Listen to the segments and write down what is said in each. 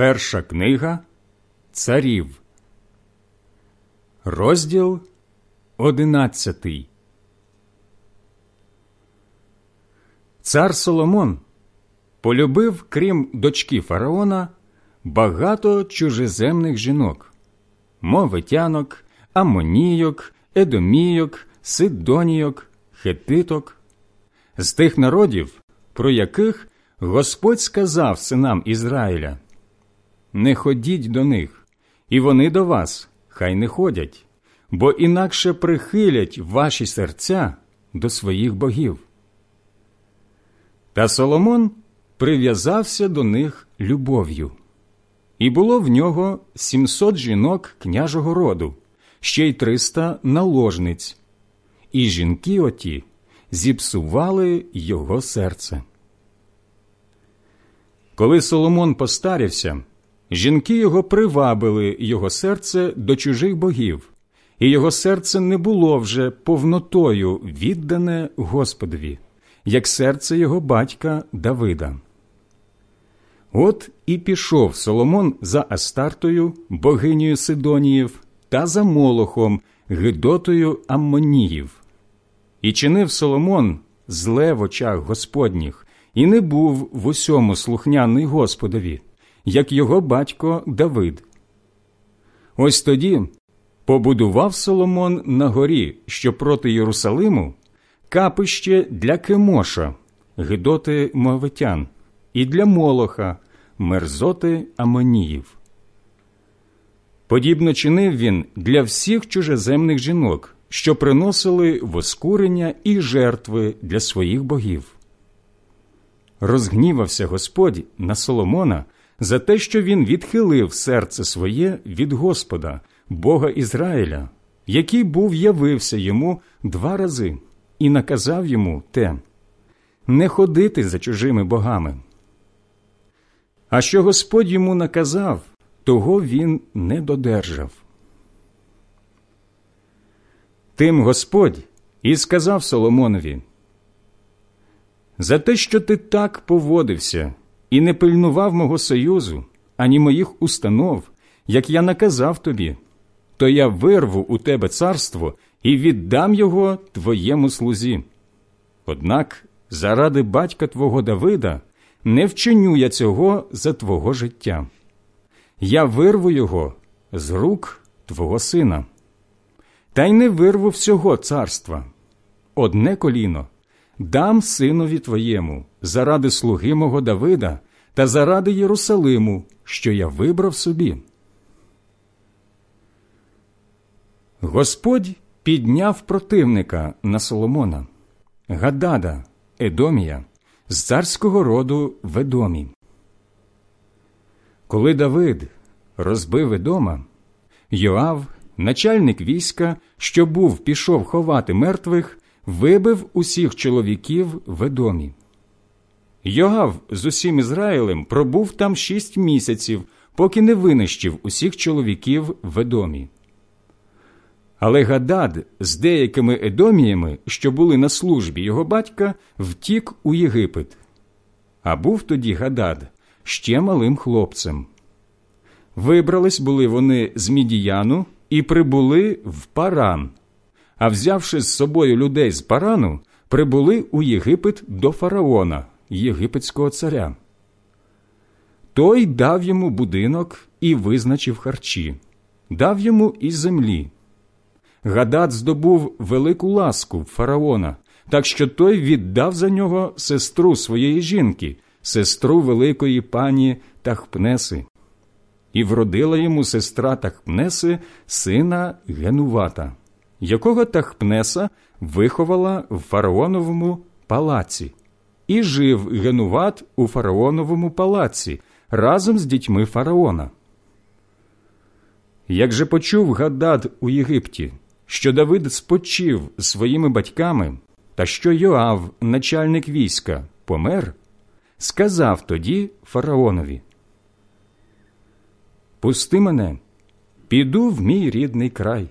Перша книга Царів, розділ одинадцятий. Цар Соломон полюбив, крім дочки фараона, багато чужеземних жінок, мовитянок, амонійок, едомійок, сидонійок, хетиток, з тих народів, про яких Господь сказав синам Ізраїля не ходіть до них, і вони до вас, хай не ходять, бо інакше прихилять ваші серця до своїх богів. Та Соломон прив'язався до них любов'ю, і було в нього сімсот жінок княжого роду, ще й триста наложниць, і жінки оті зіпсували його серце. Коли Соломон постарівся, Жінки його привабили його серце до чужих богів, і його серце не було вже повнотою віддане Господові, як серце його батька Давида. От і пішов Соломон за Астартою, богинею Сидоніїв, та за Молохом, Гидотою Аммоніїв. І чинив Соломон зле в очах Господніх, і не був в усьому слухняний Господові як його батько Давид. Ось тоді побудував Соломон на горі, що проти Єрусалиму, капище для Кемоша, Гидоти Моавитян, і для Молоха, мерзоти Амоніїв. Подібно чинив він для всіх чужеземних жінок, що приносили воскурення і жертви для своїх богів. Розгнівався Господь на Соломона за те, що він відхилив серце своє від Господа, Бога Ізраїля, який був явився йому два рази, і наказав йому те не ходити за чужими богами. А що Господь йому наказав, того він не додержав. Тим Господь і сказав Соломонові за те, що ти так поводився і не пильнував мого союзу, ані моїх установ, як я наказав тобі, то я вирву у тебе царство і віддам його твоєму слузі. Однак заради батька твого Давида не вчиню я цього за твого життя. Я вирву його з рук твого сина. Та й не вирву всього царства. Одне коліно дам синові твоєму заради слуги мого Давида та заради Єрусалиму, що я вибрав собі. Господь підняв противника на Соломона, Гадада, Едомія, з царського роду Ведомі. Коли Давид розбив Едома, Йоав, начальник війська, що був пішов ховати мертвих, вибив усіх чоловіків в Едомі. Йогав з усім Ізраїлем пробув там шість місяців, поки не винищив усіх чоловіків в Едомі. Але Гадад з деякими едоміями, що були на службі його батька, втік у Єгипет. А був тоді Гадад ще малим хлопцем. Вибрались були вони з Мідіяну і прибули в Паран, а взявши з собою людей з Парану, прибули у Єгипет до фараона, єгипетського царя. Той дав йому будинок і визначив харчі, дав йому і землі. Гадат здобув велику ласку фараона, так що той віддав за нього сестру своєї жінки, сестру великої пані Тахпнеси. І вродила йому сестра Тахпнеси сина Генувата, якого Тахпнеса виховала в фараоновому палаці, і жив Генуват у фараоновому палаці разом з дітьми фараона. Як же почув Гадад у Єгипті, що Давид спочив своїми батьками, та що Йоав, начальник війська, помер, сказав тоді фараонові: Пусти мене, піду в мій рідний край.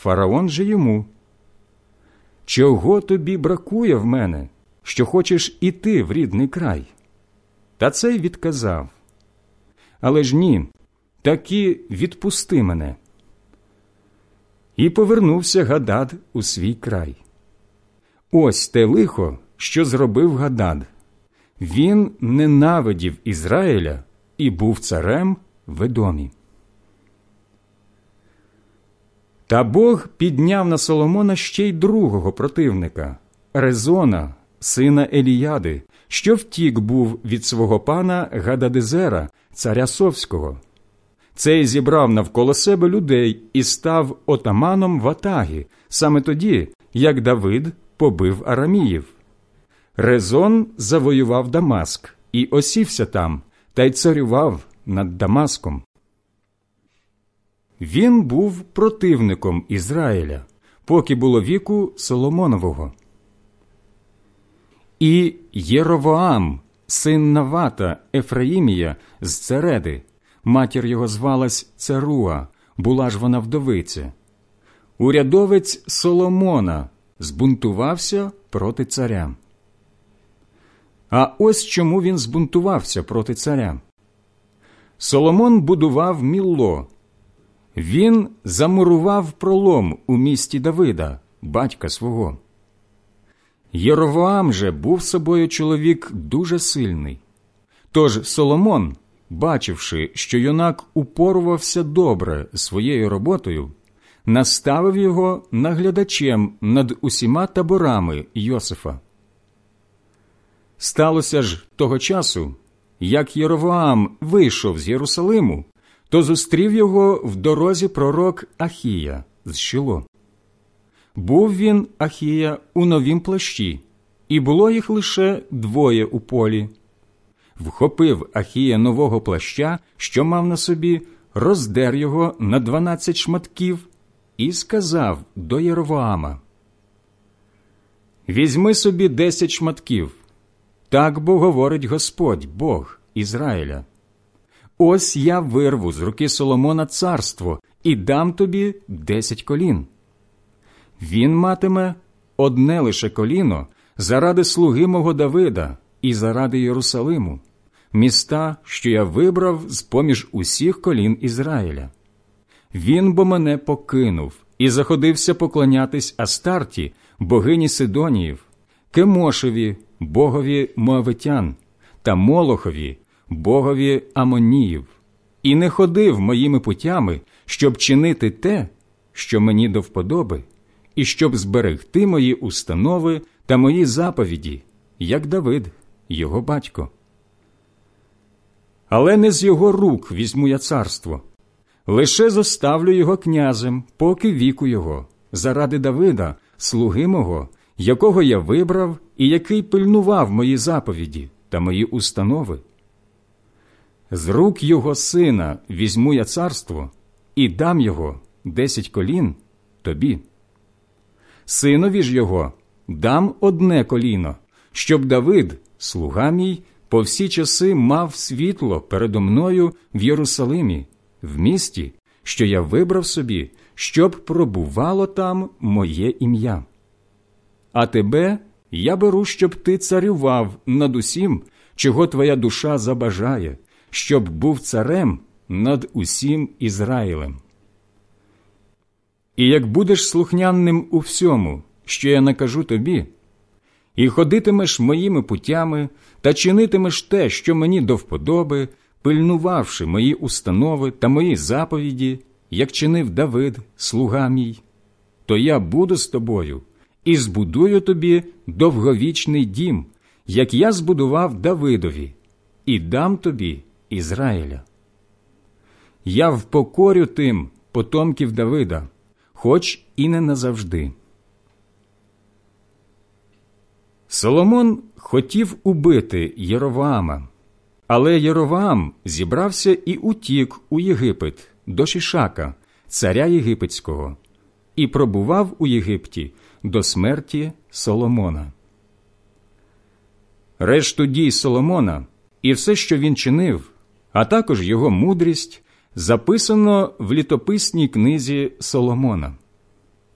Фараон же йому. Чого тобі бракує в мене, що хочеш іти в рідний край? Та цей відказав Але ж ні, таки відпусти мене. І повернувся Гадад у свій край. Ось те лихо, що зробив Гадад. Він ненавидів Ізраїля і був царем в Едомі. Та Бог підняв на Соломона ще й другого противника Резона, сина Еліяди, що втік був від свого пана Гададезера, царя Совського. Цей зібрав навколо себе людей і став отаманом Ватагі, саме тоді, як Давид побив Араміїв. Резон завоював Дамаск і осівся там, та й царював над Дамаском. Він був противником Ізраїля, поки було віку Соломонового. І Єровоам, син Навата Ефраїмія з Цереди, матір його звалась Царуа, була ж вона вдовиця. Урядовець Соломона збунтувався проти царя. А ось чому він збунтувався проти царя. Соломон будував мілло. Він замурував пролом у місті Давида, батька свого. Єровоам же був собою чоловік дуже сильний. Тож Соломон, бачивши, що юнак упорувався добре своєю роботою, наставив його наглядачем над усіма таборами Йосифа. Сталося ж того часу, як Єровоам вийшов з Єрусалиму, то зустрів його в дорозі пророк Ахія з Шило. Був він, Ахія, у новім плащі, і було їх лише двоє у полі. Вхопив Ахія нового плаща, що мав на собі, роздер його на дванадцять шматків, і сказав до Єровоама Візьми собі десять шматків. Так бо говорить Господь, Бог Ізраїля. Ось я вирву з руки Соломона царство і дам тобі десять колін. Він матиме одне лише коліно заради слуги мого Давида і заради Єрусалиму, міста, що я вибрав з поміж усіх колін Ізраїля. Він бо мене покинув і заходився поклонятись Астарті, богині Сидоніїв, Кемошеві, богові Моавитян, та Молохові, богові Амоніїв, і не ходив моїми путями, щоб чинити те, що мені до вподоби, і щоб зберегти мої установи та мої заповіді, як Давид, його батько. Але не з його рук візьму я царство, лише зоставлю його князем, поки віку його, заради Давида, слуги мого, якого я вибрав і який пильнував мої заповіді та мої установи. З рук його сина візьму я царство і дам його десять колін тобі. Синові ж його дам одне коліно, щоб Давид, слуга мій, по всі часи мав світло передо мною в Єрусалимі, в місті, що я вибрав собі, щоб пробувало там моє ім'я. А тебе я беру, щоб ти царював над усім, чого твоя душа забажає, щоб був царем над усім Ізраїлем. І як будеш слухнянним у всьому, що я накажу тобі, і ходитимеш моїми путями та чинитимеш те, що мені до вподоби, пильнувавши мої установи та мої заповіді, як чинив Давид, слуга мій, то я буду з тобою і збудую тобі довговічний дім, як я збудував Давидові, і дам тобі Ізраїля. Я впокорю тим потомків Давида, хоч і не назавжди. Соломон хотів убити Єроваама, але Єроваам зібрався і утік у Єгипет до Шішака, царя єгипетського, і пробував у Єгипті до смерті Соломона. Решту дій Соломона і все, що він чинив, а також його мудрість, записано в літописній книзі Соломона.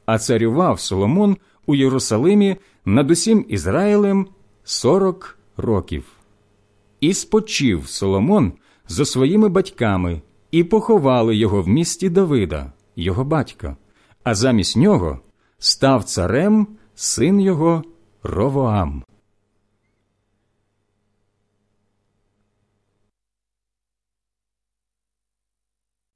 А царював Соломон у Єрусалимі над усім Ізраїлем сорок років. І спочив Соломон зо своїми батьками і поховали його в місті Давида, його батька, а замість нього став царем син його Ровоам.